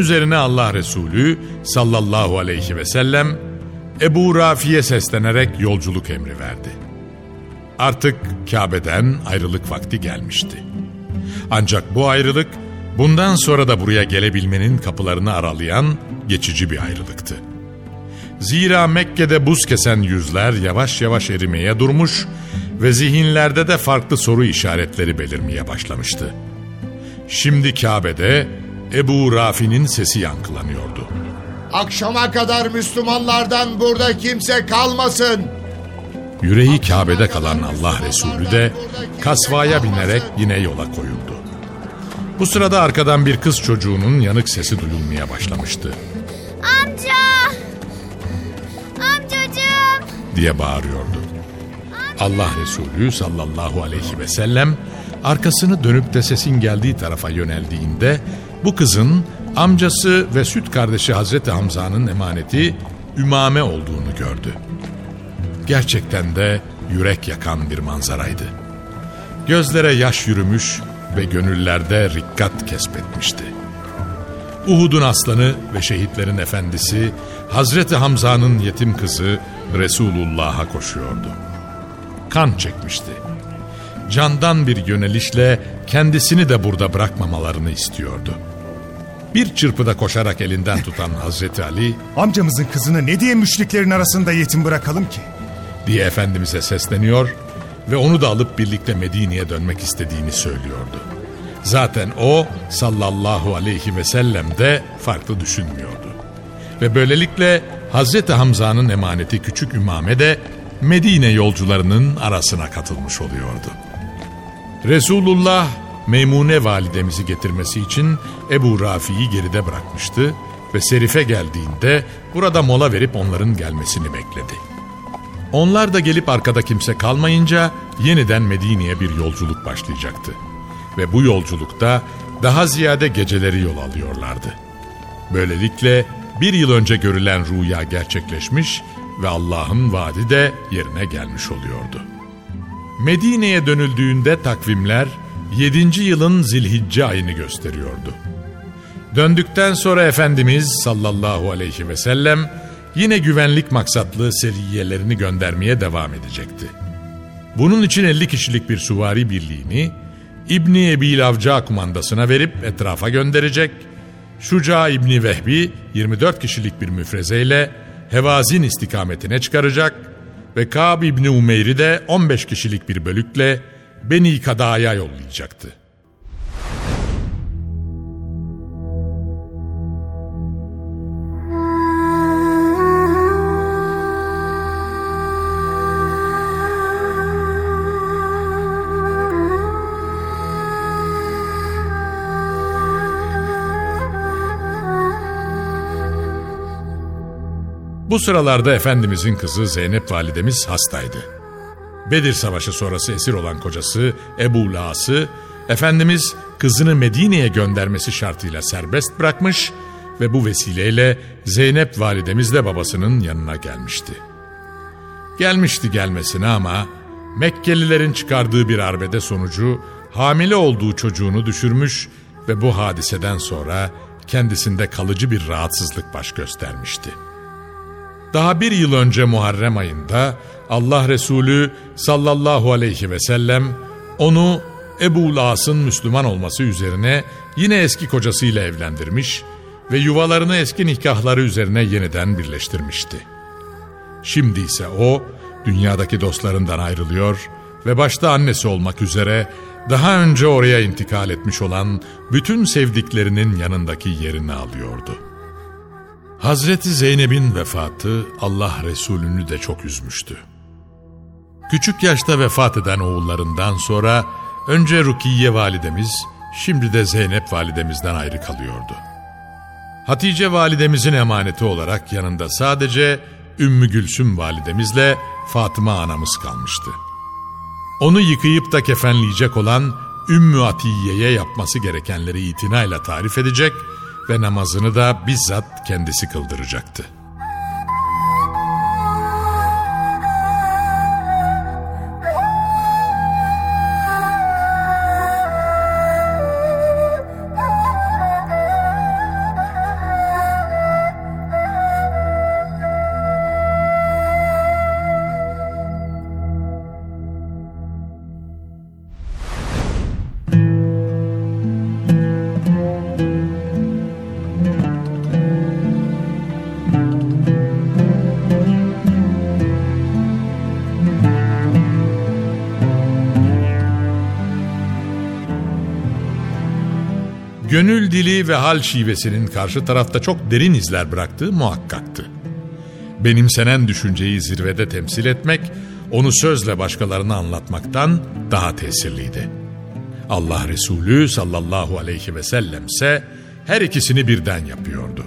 üzerine Allah Resulü sallallahu aleyhi ve sellem Ebu Rafi'ye seslenerek yolculuk emri verdi. Artık Kabe'den ayrılık vakti gelmişti. Ancak bu ayrılık bundan sonra da buraya gelebilmenin kapılarını aralayan geçici bir ayrılıktı. Zira Mekke'de buz kesen yüzler yavaş yavaş erimeye durmuş ve zihinlerde de farklı soru işaretleri belirmeye başlamıştı. Şimdi Kabe'de Ebu Rafi'nin sesi yankılanıyordu. Akşama kadar Müslümanlardan burada kimse kalmasın. Yüreği Kabe'de kalan Allah Resulü de kasvaya binerek yine yola koyuldu. Bu sırada arkadan bir kız çocuğunun yanık sesi duyulmaya başlamıştı Amca! Amcacığım! diye bağırıyordu. Allah Resulü sallallahu aleyhi ve sellem arkasını dönüp de sesin geldiği tarafa yöneldiğinde bu kızın amcası ve süt kardeşi Hazreti Hamza'nın emaneti Ümame olduğunu gördü. Gerçekten de yürek yakan bir manzaraydı. Gözlere yaş yürümüş ve gönüllerde rikkat kesbetmişti. Uhud'un aslanı ve şehitlerin efendisi Hazreti Hamza'nın yetim kızı Resulullah'a koşuyordu. Kan çekmişti. Candan bir yönelişle kendisini de burada bırakmamalarını istiyordu. Bir çırpıda koşarak elinden tutan Hazreti Ali Amcamızın kızını ne diye müşriklerin arasında yetim bırakalım ki? diye Efendimiz'e sesleniyor ve onu da alıp birlikte Medine'ye dönmek istediğini söylüyordu. Zaten o sallallahu aleyhi ve sellem de farklı düşünmüyordu. Ve böylelikle Hazreti Hamza'nın emaneti küçük Ümame de Medine yolcularının arasına katılmış oluyordu. Resulullah Meymune validemizi getirmesi için Ebu Rafi'yi geride bırakmıştı ve Serif'e geldiğinde burada mola verip onların gelmesini bekledi. Onlar da gelip arkada kimse kalmayınca yeniden Medine'ye bir yolculuk başlayacaktı. Ve bu yolculukta daha ziyade geceleri yol alıyorlardı. Böylelikle bir yıl önce görülen rüya gerçekleşmiş ve Allah'ın vaadi de yerine gelmiş oluyordu. Medine'ye dönüldüğünde takvimler 7. yılın zilhicce ayını gösteriyordu. Döndükten sonra Efendimiz sallallahu aleyhi ve sellem yine güvenlik maksatlı seriyelerini göndermeye devam edecekti. Bunun için 50 kişilik bir süvari birliğini İbni Ebi Avca kumandasına verip etrafa gönderecek, Şuca İbni Vehbi 24 kişilik bir müfrezeyle Hevazin istikametine çıkaracak ve Kab İbni Umeyr'i de 15 kişilik bir bölükle Beni Kada'ya yollayacaktı. Bu sıralarda Efendimizin kızı Zeynep validemiz hastaydı. Bedir Savaşı sonrası esir olan kocası Ebu La'sı, Efendimiz kızını Medine'ye göndermesi şartıyla serbest bırakmış ve bu vesileyle Zeynep validemiz de babasının yanına gelmişti. Gelmişti gelmesine ama Mekkelilerin çıkardığı bir arbede sonucu hamile olduğu çocuğunu düşürmüş ve bu hadiseden sonra kendisinde kalıcı bir rahatsızlık baş göstermişti. Daha bir yıl önce Muharrem ayında Allah Resulü sallallahu aleyhi ve sellem onu Ebu Las'ın Müslüman olması üzerine yine eski kocasıyla evlendirmiş ve yuvalarını eski nikahları üzerine yeniden birleştirmişti. Şimdi ise o dünyadaki dostlarından ayrılıyor ve başta annesi olmak üzere daha önce oraya intikal etmiş olan bütün sevdiklerinin yanındaki yerini alıyordu. Hazreti Zeynep'in vefatı Allah Resulü'nü de çok üzmüştü. Küçük yaşta vefat eden oğullarından sonra önce Rukiye validemiz, şimdi de Zeynep validemizden ayrı kalıyordu. Hatice validemizin emaneti olarak yanında sadece Ümmü Gülsüm validemizle Fatıma anamız kalmıştı. Onu yıkayıp da kefenleyecek olan Ümmü Atiye'ye yapması gerekenleri itinayla tarif edecek ve namazını da bizzat kendisi kıldıracaktı. Gönül dili ve hal şivesinin karşı tarafta çok derin izler bıraktığı muhakkaktı. Benimsenen düşünceyi zirvede temsil etmek, onu sözle başkalarına anlatmaktan daha tesirliydi. Allah Resulü sallallahu aleyhi ve sellem her ikisini birden yapıyordu.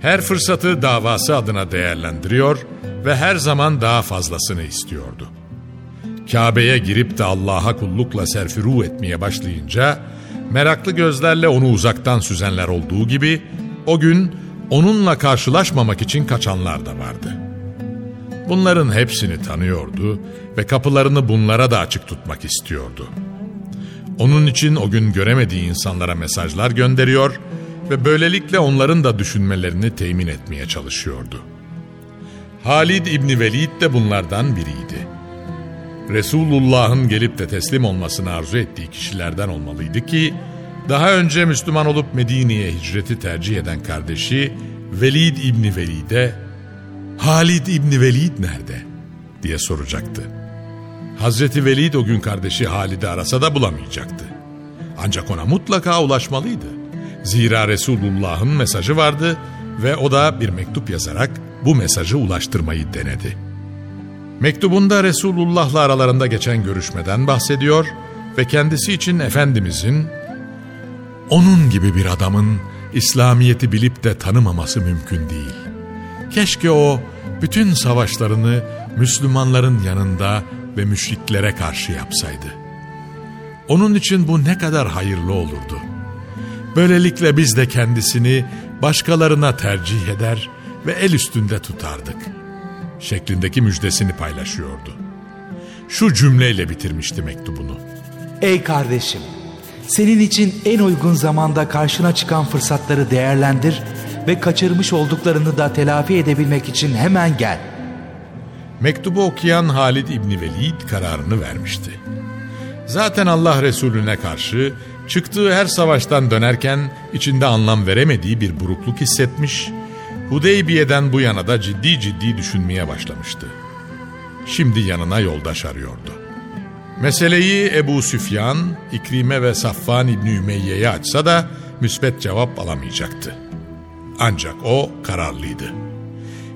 Her fırsatı davası adına değerlendiriyor ve her zaman daha fazlasını istiyordu. Kabe'ye girip de Allah'a kullukla serfiru etmeye başlayınca meraklı gözlerle onu uzaktan süzenler olduğu gibi o gün onunla karşılaşmamak için kaçanlar da vardı. Bunların hepsini tanıyordu ve kapılarını bunlara da açık tutmak istiyordu. Onun için o gün göremediği insanlara mesajlar gönderiyor ve böylelikle onların da düşünmelerini temin etmeye çalışıyordu. Halid İbni Velid de bunlardan biriydi. Resulullah'ın gelip de teslim olmasını arzu ettiği kişilerden olmalıydı ki, daha önce Müslüman olup Medine'ye hicreti tercih eden kardeşi Velid İbni Velid'e, Halid İbni Velid nerede? diye soracaktı. Hazreti Velid o gün kardeşi Halid'i arasa da bulamayacaktı. Ancak ona mutlaka ulaşmalıydı. Zira Resulullah'ın mesajı vardı ve o da bir mektup yazarak bu mesajı ulaştırmayı denedi. Mektubunda Resulullah'la aralarında geçen görüşmeden bahsediyor ve kendisi için Efendimizin onun gibi bir adamın İslamiyet'i bilip de tanımaması mümkün değil. Keşke o bütün savaşlarını Müslümanların yanında ve müşriklere karşı yapsaydı. Onun için bu ne kadar hayırlı olurdu. Böylelikle biz de kendisini başkalarına tercih eder ve el üstünde tutardık.'' Şeklindeki müjdesini paylaşıyordu. Şu cümleyle bitirmişti mektubunu. Ey kardeşim, senin için en uygun zamanda karşına çıkan fırsatları değerlendir ve kaçırmış olduklarını da telafi edebilmek için hemen gel. Mektubu okuyan Halid İbni Velid kararını vermişti. Zaten Allah Resulüne karşı çıktığı her savaştan dönerken içinde anlam veremediği bir burukluk hissetmiş Hudeybiye'den bu yana da ciddi ciddi düşünmeye başlamıştı. Şimdi yanına yoldaş arıyordu. Meseleyi Ebu Süfyan, İkrime ve Safvan İbni Ümeyye'ye açsa da müsbet cevap alamayacaktı. Ancak o kararlıydı.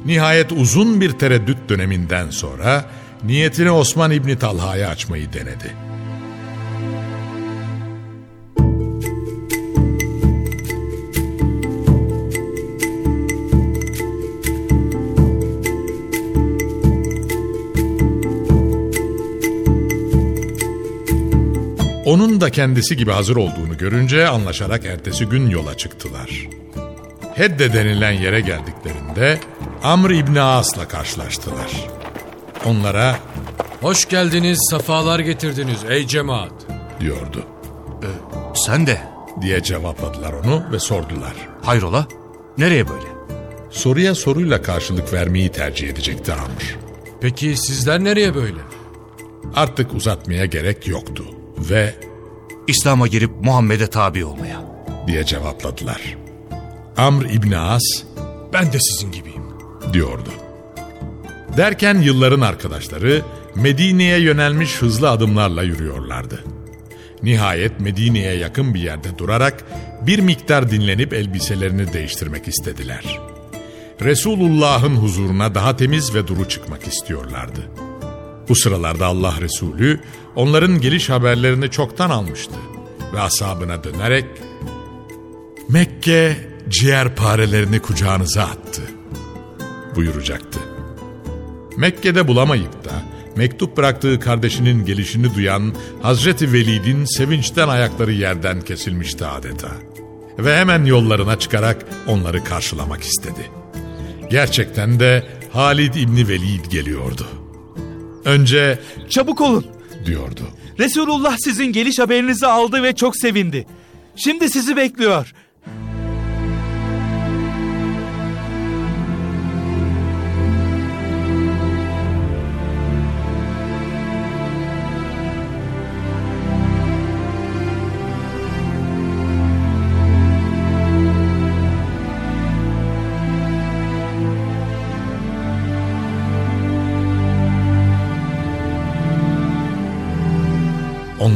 Nihayet uzun bir tereddüt döneminden sonra niyetini Osman İbni Talha'ya açmayı denedi. Da kendisi gibi hazır olduğunu görünce anlaşarak ertesi gün yola çıktılar. Hedde denilen yere geldiklerinde Amr İbni As'la karşılaştılar. Onlara Hoş geldiniz, safalar getirdiniz ey cemaat. diyordu Sen de. diye cevapladılar onu ve sordular. Hayrola? Nereye böyle? Soruya soruyla karşılık vermeyi tercih edecekti Amr. Peki sizler nereye böyle? Artık uzatmaya gerek yoktu ve İslam'a girip Muhammed'e tabi olmaya. diye cevapladılar. Amr İbni As Ben de sizin gibiyim. diyordu. Derken yılların arkadaşları Medine'ye yönelmiş hızlı adımlarla yürüyorlardı. Nihayet Medine'ye yakın bir yerde durarak bir miktar dinlenip elbiselerini değiştirmek istediler. Resulullah'ın huzuruna daha temiz ve duru çıkmak istiyorlardı. Bu sıralarda Allah Resulü onların geliş haberlerini çoktan almıştı ve ashabına dönerek Mekke ciğer parelerini kucağınıza attı buyuracaktı. Mekke'de bulamayıp da mektup bıraktığı kardeşinin gelişini duyan Hazreti Velid'in sevinçten ayakları yerden kesilmişti adeta. Ve hemen yollarına çıkarak onları karşılamak istedi. Gerçekten de Halid İbni Velid geliyordu. Önce Çabuk olun. diyordu. Resulullah sizin geliş haberinizi aldı ve çok sevindi. Şimdi sizi bekliyor.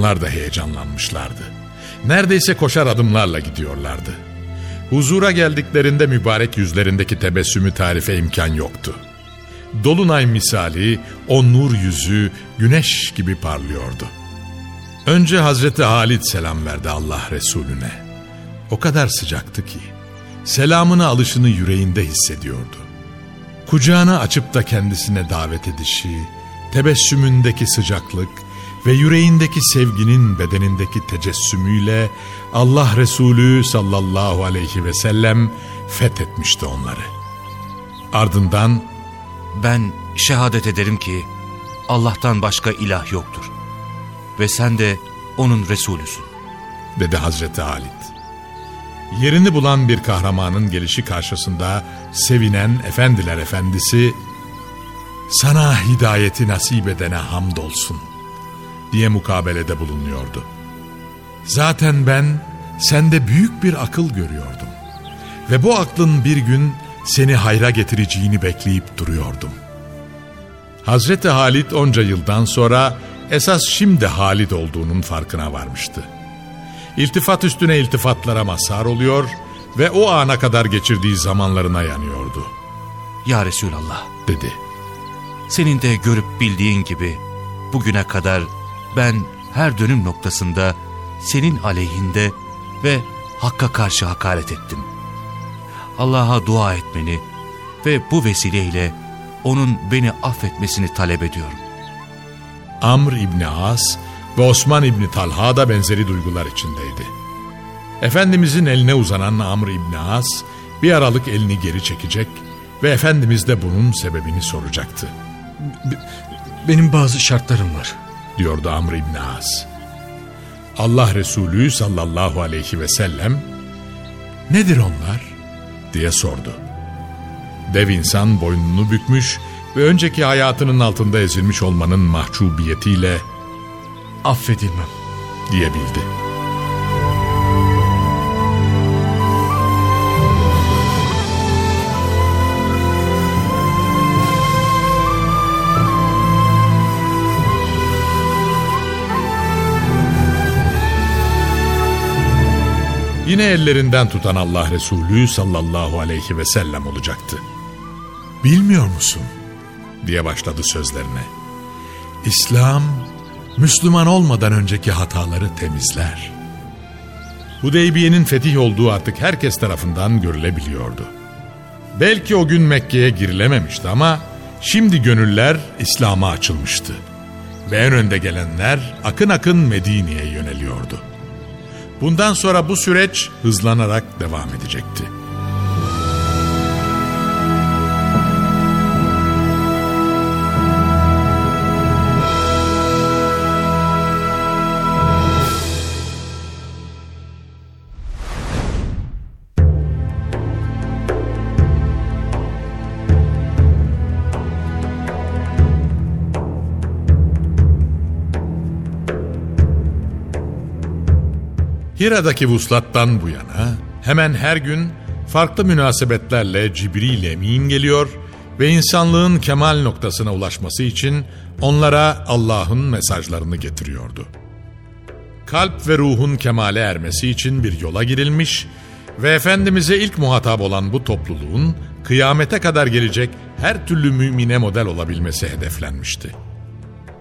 Onlar da heyecanlanmışlardı. Neredeyse koşar adımlarla gidiyorlardı. Huzura geldiklerinde mübarek yüzlerindeki tebessümü tarife imkan yoktu. Dolunay misali o nur yüzü güneş gibi parlıyordu. Önce Hazreti Halid selam verdi Allah Resulüne. O kadar sıcaktı ki selamına alışını yüreğinde hissediyordu. Kucağını açıp da kendisine davet edişi, tebessümündeki sıcaklık ve yüreğindeki sevginin bedenindeki tecessümüyle Allah Resulü sallallahu aleyhi ve sellem fethetmişti onları. Ardından Ben şehadet ederim ki Allah'tan başka ilah yoktur. Ve sen de onun Resulüsün. dedi Hazreti Halit. Yerini bulan bir kahramanın gelişi karşısında sevinen efendiler efendisi sana hidayeti nasip edene hamdolsun diye mukabelede bulunuyordu. Zaten ben sende büyük bir akıl görüyordum. Ve bu aklın bir gün seni hayra getireceğini bekleyip duruyordum. Hazreti Halit onca yıldan sonra esas şimdi Halit olduğunun farkına varmıştı. İltifat üstüne iltifatlara mazhar oluyor ve o ana kadar geçirdiği zamanlarına yanıyordu, Ya Resulallah, dedi. senin de görüp bildiğin gibi bugüne kadar ben her dönüm noktasında senin aleyhinde ve Hakk'a karşı hakaret ettim. Allah'a dua etmeni ve bu vesileyle onun beni affetmesini talep ediyorum. Amr İbni As ve Osman İbni Talha da benzeri duygular içindeydi. Efendimizin eline uzanan Amr İbni As bir aralık elini geri çekecek ve Efendimiz de bunun sebebini soracaktı. Benim bazı şartlarım var. Diyordu Amr İbni As. Allah Resulü sallallahu aleyhi ve sellem nedir onlar diye sordu. Dev insan boynunu bükmüş ve önceki hayatının altında ezilmiş olmanın mahcubiyetiyle Affedilmem. diyebildi. Yine ellerinden tutan Allah Resulü sallallahu aleyhi ve sellem olacaktı. Bilmiyor musun? diye başladı sözlerine. İslam, Müslüman olmadan önceki hataları temizler. Hudeybiye'nin fetih olduğu artık herkes tarafından görülebiliyordu. Belki o gün Mekke'ye girilememişti ama şimdi gönüller İslam'a açılmıştı. ve en önde gelenler akın akın Medine'ye yöneliyordu. Bundan sonra bu süreç hızlanarak devam edecekti. Hira'daki vuslattan bu yana hemen her gün farklı münasebetlerle Cibril Emin geliyor ve insanlığın kemal noktasına ulaşması için onlara Allah'ın mesajlarını getiriyordu. Kalp ve ruhun kemale ermesi için bir yola girilmiş ve Efendimiz'e ilk muhatap olan bu topluluğun kıyamete kadar gelecek her türlü mümine model olabilmesi hedeflenmişti.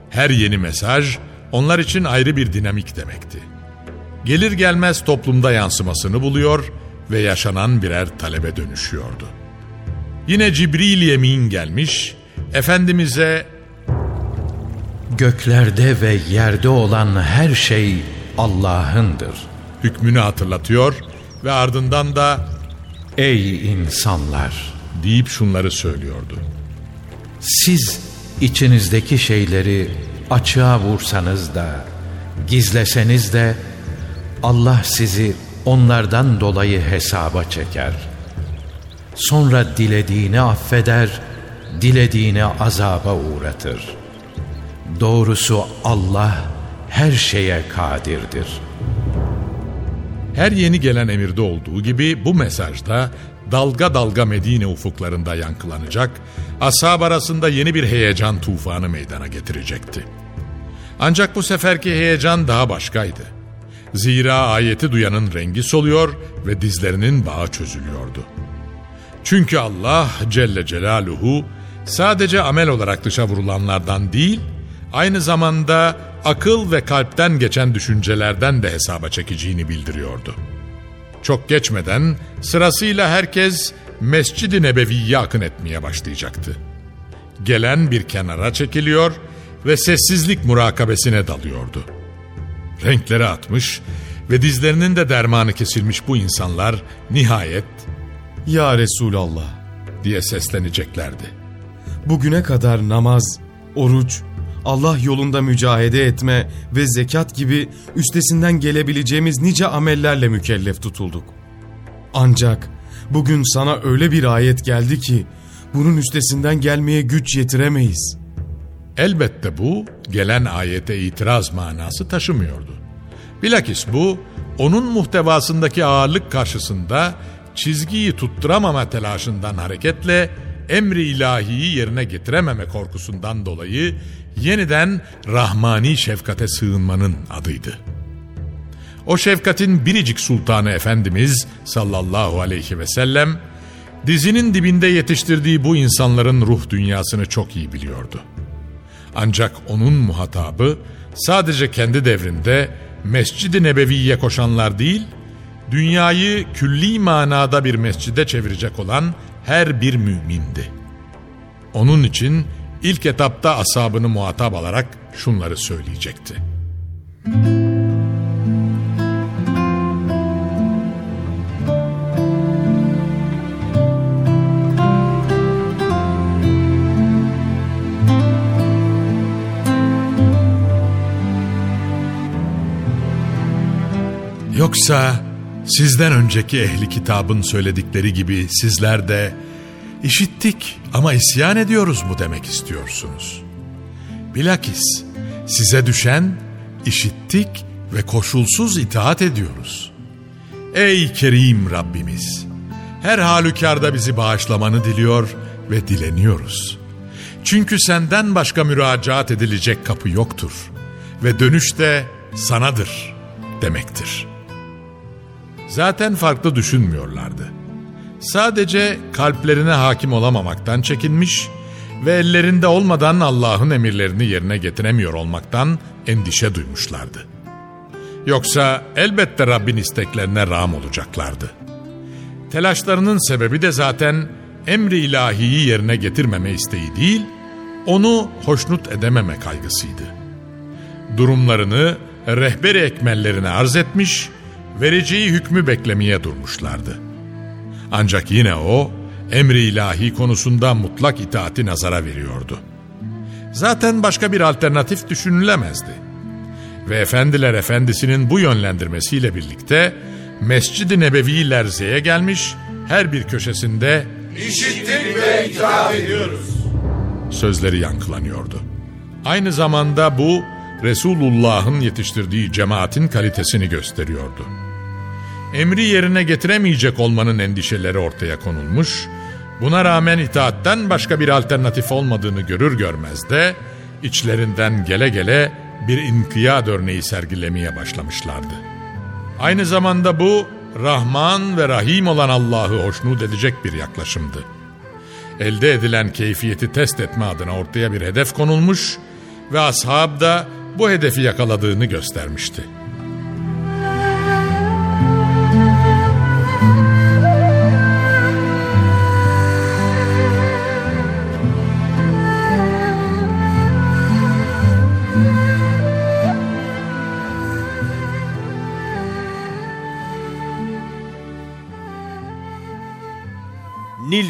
Her yeni mesaj onlar için ayrı bir dinamik demekti gelir gelmez toplumda yansımasını buluyor ve yaşanan birer talebe dönüşüyordu. Yine Cibril Yemin gelmiş, Efendimiz'e Göklerde ve yerde olan her şey Allah'ındır. hükmünü hatırlatıyor ve ardından da Ey insanlar! deyip şunları söylüyordu. Siz içinizdeki şeyleri açığa vursanız da, gizleseniz de Allah sizi onlardan dolayı hesaba çeker. Sonra dilediğini affeder, dilediğini azaba uğratır. Doğrusu Allah her şeye kadirdir. Her yeni gelen emirde olduğu gibi bu mesajda dalga dalga Medine ufuklarında yankılanacak, ashab arasında yeni bir heyecan tufanı meydana getirecekti. Ancak bu seferki heyecan daha başkaydı. Zira ayeti duyanın rengi soluyor ve dizlerinin bağı çözülüyordu. Çünkü Allah Celle Celaluhu sadece amel olarak dışa vurulanlardan değil, aynı zamanda akıl ve kalpten geçen düşüncelerden de hesaba çekeceğini bildiriyordu. Çok geçmeden sırasıyla herkes Mescid-i Nebevi'ye akın etmeye başlayacaktı. Gelen bir kenara çekiliyor ve sessizlik murakabesine dalıyordu. Renkleri atmış ve dizlerinin de dermanı kesilmiş bu insanlar nihayet Ya Resulallah diye sesleneceklerdi. bugüne kadar namaz, oruç, Allah yolunda mücahede etme ve zekat gibi üstesinden gelebileceğimiz nice amellerle mükellef tutulduk. Ancak bugün sana öyle bir ayet geldi ki bunun üstesinden gelmeye güç yetiremeyiz. Elbette bu gelen ayete itiraz manası taşımıyordu. Bilakis bu onun muhtevasındaki ağırlık karşısında çizgiyi tutturamama telaşından hareketle emri ilahiyi yerine getirememe korkusundan dolayı yeniden rahmani şefkate sığınmanın adıydı. O şefkatin biricik sultanı Efendimiz sallallahu aleyhi ve sellem dizinin dibinde yetiştirdiği bu insanların ruh dünyasını çok iyi biliyordu. Ancak onun muhatabı sadece kendi devrinde Mescid-i Nebevi'ye koşanlar değil, dünyayı külli manada bir mescide çevirecek olan her bir mümindi. Onun için ilk etapta asabını muhatap alarak şunları söyleyecekti. Yoksa sizden önceki ehli kitabın söyledikleri gibi sizler de işittik ama isyan ediyoruz mu demek istiyorsunuz? Bilakis size düşen işittik ve koşulsuz itaat ediyoruz. Ey Kerim Rabbimiz! Her halükarda bizi bağışlamanı diliyor ve dileniyoruz. Çünkü senden başka müracaat edilecek kapı yoktur ve dönüş de sanadır demektir.'' Zaten farklı düşünmüyorlardı. Sadece kalplerine hakim olamamaktan çekinmiş ve ellerinde olmadan Allah'ın emirlerini yerine getiremiyor olmaktan endişe duymuşlardı. Yoksa elbette Rabbin isteklerine rağm olacaklardı. Telaşlarının sebebi de zaten emri ilahiyi yerine getirmeme isteği değil, onu hoşnut edememe kaygısıydı. durumlarını rehberi ekmellerine arz etmiş, vereceği hükmü beklemeye durmuşlardı. Ancak yine o, emri ilahi konusunda mutlak itaati nazara veriyordu. Zaten başka bir alternatif düşünülemezdi. Ve Efendiler Efendisi'nin bu yönlendirmesiyle birlikte Mescid-i Nebevi Lerze'ye gelmiş, her bir köşesinde İşittik ve itaat ediyoruz. sözleri yankılanıyordu. Aynı zamanda bu Resulullah'ın yetiştirdiği cemaatin kalitesini gösteriyordu. Emri yerine getiremeyecek olmanın endişeleri ortaya konulmuş, buna rağmen itaatten başka bir alternatif olmadığını görür görmez de içlerinden gele gele bir inkiyat örneği sergilemeye başlamışlardı. Aynı zamanda bu Rahman ve Rahim olan Allah'ı hoşnut edecek bir yaklaşımdı. Elde edilen keyfiyeti test etme adına ortaya bir hedef konulmuş ve ashab da bu hedefi yakaladığını göstermişti.